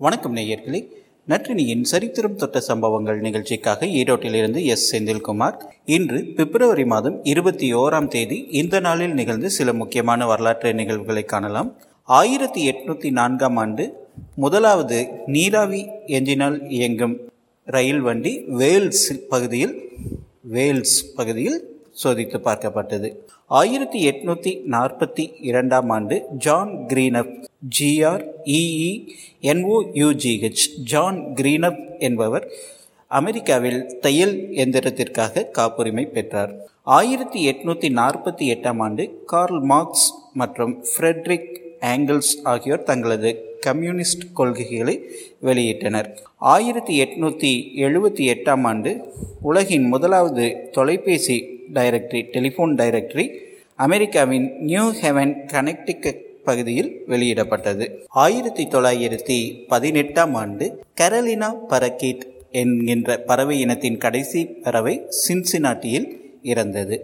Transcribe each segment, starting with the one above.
வணக்கம் நேயர்களே. நற்றினியின் சரித்திரம் தொட்ட சம்பவங்கள் நிகழ்ச்சிக்காக ஈரோட்டிலிருந்து எஸ். செந்தில்குமார். இன்று பிப்ரவரி மாதம் இருபத்தி ஓராம் தேதி இந்த நாளில் நிகழ்ந்து சில முக்கியமான வரலாற்று நிகழ்வுகளை காணலாம். ஆயிரத்தி எட்நூத்தி நான்காம் ஆண்டு முதலாவது நீராவி எஞ்சினால் இயங்கும் ரயில் வண்டி வேல்ஸ் பகுதியில் வேல்ஸ் பகுதியில் சோதித்து பார்க்கப்பட்டது. ஆயிரத்தி எட்நூத்தி நாற்பத்தி இரண்டாம் ஆண்டு John Greenough G R E E N O U G H John Greenough என்பவர் அமெரிக்காவில் தையல் எந்திரத்திற்காக காப்புரிமை பெற்றார். ஆயிரத்தி எட்நூத்தி நாற்பத்தி எட்டாம் ஆண்டு கார்ல் மார்க்ஸ் மற்றும் ஃப்ரெட்ரிக் ஆங்கிள்ஸ் ஆகியோர் தங்களது கம்யூனிஸ்ட் கொள்கைகளை வெளியிட்டனர். ஆயிரத்தி எட்நூற்றி எழுபத்தி எட்டாம் ஆண்டு உலகின் முதலாவது தொலைபேசி டைரக்டரி டெலிஃபோன் டைரக்டரி அமெரிக்காவின் நியூ ஹெவன் கனெக்டிகட் பகுதியில் வெளியிடப்பட்டது. ஆயிரத்தி தொள்ளாயிரத்தி பதினெட்டாம் ஆண்டு கரலினா பரக்கீட் என்கின்ற பறவை இனத்தின் கடைசி பறவை சின்சினாட்டியில் இறந்தது.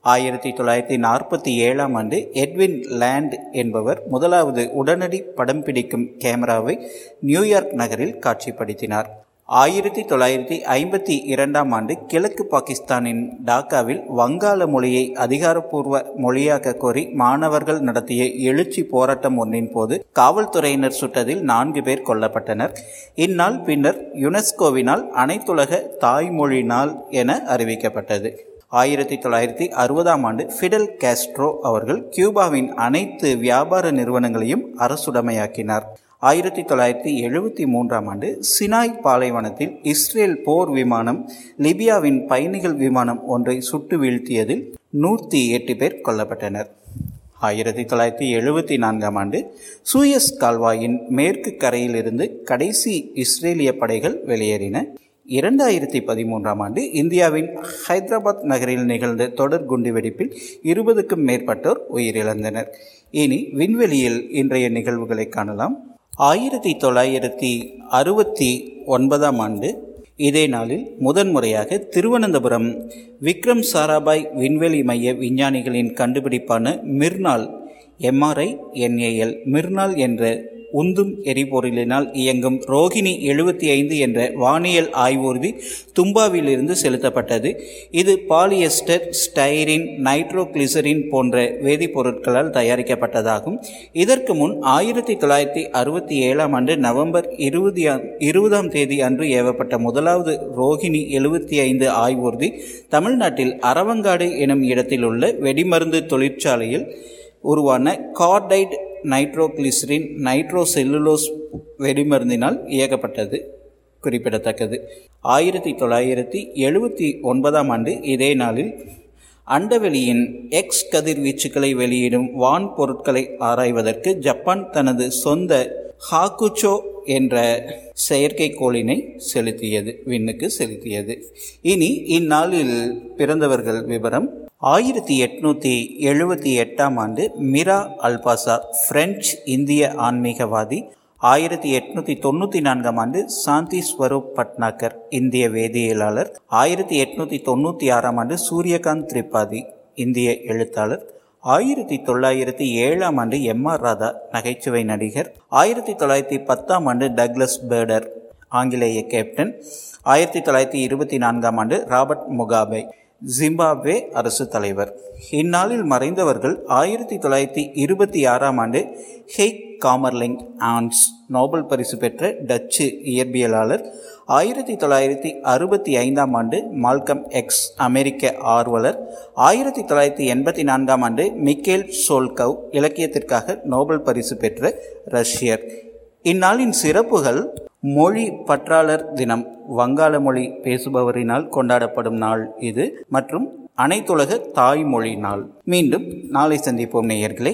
ஆயிரத்தி தொள்ளாயிரத்தி நாற்பத்தி ஏழாம் ஆண்டு எட்வின் லேண்ட் என்பவர் முதலாவது உடனடி படம் பிடிக்கும் கேமராவை நியூயார்க் நகரில் காட்சிப்படுத்தினார். ஆயிரத்தி தொள்ளாயிரத்தி ஐம்பத்தி இரண்டாம் ஆண்டு கிழக்கு பாகிஸ்தானின் டாக்காவில் வங்காள மொழியை அதிகாரப்பூர்வ மொழியாக்க கோரி மாணவர்கள் நடத்திய எழுச்சி போராட்டம் ஒன்றின் போது காவல்துறையினர் சுட்டதில் நான்கு பேர் கொல்லப்பட்டனர். இந்நாள் பின்னர் யுனெஸ்கோவினால் அனைத்துலக தாய்மொழி நாள் என அறிவிக்கப்பட்டது. ஆயிரத்தி தொள்ளாயிரத்தி அறுபதாம் ஆண்டு ஃபிடல் காஸ்ட்ரோ அவர்கள் கியூபாவின் அனைத்து வியாபார நிறுவனங்களையும் அரசுடமையாக்கினார். ஆயிரத்தி தொள்ளாயிரத்தி எழுபத்தி மூன்றாம் ஆண்டு சினாய் பாலைவனத்தில் இஸ்ரேல் போர் விமானம் லிபியாவின் பயணிகள் விமானம் ஒன்றை சுட்டு வீழ்த்தியதில் நூற்றி எட்டு பேர் கொல்லப்பட்டனர். ஆயிரத்தி தொள்ளாயிரத்தி எழுபத்தி நான்காம் ஆண்டு சூயஸ் கால்வாயின் மேற்கு கரையிலிருந்து கடைசி இஸ்ரேலிய படைகள் வெளியேறின. இரண்டாயிரத்தி பதிமூன்றாம் ஆண்டு இந்தியாவின் ஹைதராபாத் நகரில் நிகழ்ந்த தொடர் குண்டுவெடிப்பில் இருபதுக்கும் மேற்பட்டோர் உயிரிழந்தனர். இனி விண்வெளியில் இன்றைய நிகழ்வுகளை காணலாம். ஆயிரத்தி தொள்ளாயிரத்தி அறுபத்தி ஒன்பதாம் ஆண்டு இதே நாளில் முதன்முறையாக திருவனந்தபுரம் விக்ரம் சாராபாய் விண்வெளி மைய விஞ்ஞானிகளின் கண்டுபிடிப்பான Mrinal M R I N A L Mrinal என்ற உந்தும் எரிபொருளினால் இயங்கும் ரோகிணி எழுபத்தி ஐந்து என்ற வானியல் ஆய்வூர்தி தும்பாவிலிருந்து செலுத்தப்பட்டது. இது பாலியஸ்டர் ஸ்டைரின் நைட்ரோகிளிசரின் போன்ற வேதிப்பொருட்களால் தயாரிக்கப்பட்டதாகும். இதற்கு முன் ஆயிரத்தி தொள்ளாயிரத்தி அறுபத்தி ஏழாம் ஆண்டு நவம்பர் இருபது இருபதாம் தேதி அன்று ஏவப்பட்ட முதலாவது ரோகிணி எழுபத்தி ஐந்து ஆய்வூர்தி தமிழ்நாட்டில் அரவங்காடு எனும் இடத்தில் உள்ள வெடிமருந்து தொழிற்சாலையில் உருவான கார்டைட் நைட்ரோகிளிசரின் நைட்ரோ செல்லுலோஸ் வெடிமருந்தினால் இயக்கப்பட்டது குறிப்பிடத்தக்கது. ஆயிரத்தி தொள்ளாயிரத்தி எழுபத்தி ஒன்பதாம் ஆண்டு இதே நாளில் அண்டவெளியின் எக்ஸ் கதிர்வீச்சுக்களை வெளியிடும் வான் பொருட்களை ஆராய்வதற்கு ஜப்பான் தனது சொந்த ஹாக்குச்சோ என்ற செயற்கைக்கோளினை செலுத்தியது விண்ணுக்கு செலுத்தியது. இனி இந்நாளில் பிறந்தவர்கள் விவரம் ஆயிரத்தி எட்நூற்றி எழுபத்தி எட்டாம் ஆண்டு மிரா அல்பாசா பிரெஞ்சு இந்திய ஆன்மீகவாதி. ஆயிரத்தி எட்நூத்தி தொண்ணூற்றி நான்காம் ஆண்டு சாந்தி ஸ்வரூப் பட்னாகர் இந்திய வேதியியலாளர். ஆயிரத்தி எட்நூத்தி தொண்ணூத்தி ஆறாம் ஆண்டு சூரியகாந்த் திரிபாதி இந்திய எழுத்தாளர். ஆயிரத்தி தொள்ளாயிரத்தி ஏழாம் ஆண்டு எம் ஆர் ராதா நகைச்சுவை நடிகர். ஆயிரத்தி தொள்ளாயிரத்தி பத்தாம் ஆண்டு டக்லஸ் பேர்டர் ஆங்கிலேய கேப்டன். ஆயிரத்தி தொள்ளாயிரத்தி இருபத்தி நான்காம் ஆண்டு ராபர்ட் முகாபே ஜிம்பாப்வே அரசு தலைவர். இந்நாளில் மறைந்தவர்கள் ஆயிரத்தி தொள்ளாயிரத்தி இருபத்தி ஆறாம் ஆண்டு ஹெய்க் காமர்லிங் ஆன்ஸ் நோபல் பரிசு பெற்ற டச்சு இயற்பியலாளர். ஆயிரத்தி தொள்ளாயிரத்தி அறுபத்தி ஐந்தாம் ஆண்டு மால்கம் எக்ஸ் அமெரிக்க ஆர்வலர். ஆயிரத்தி தொள்ளாயிரத்தி எண்பத்தி நான்காம் ஆண்டு மிக்கேல் சோல்கவ் இலக்கியத்திற்காக நோபல் பரிசு பெற்ற ரஷ்யர். இந்நாளின் சிறப்புகள் மொழி பற்றாளர் தினம். வங்காள மொழி பேசுபவரினால் கொண்டாடப்படும் நாள் இது மற்றும் அனைத்துலக தாய்மொழி நாள். மீண்டும் நாளை சந்திப்போம் நேயர்களே.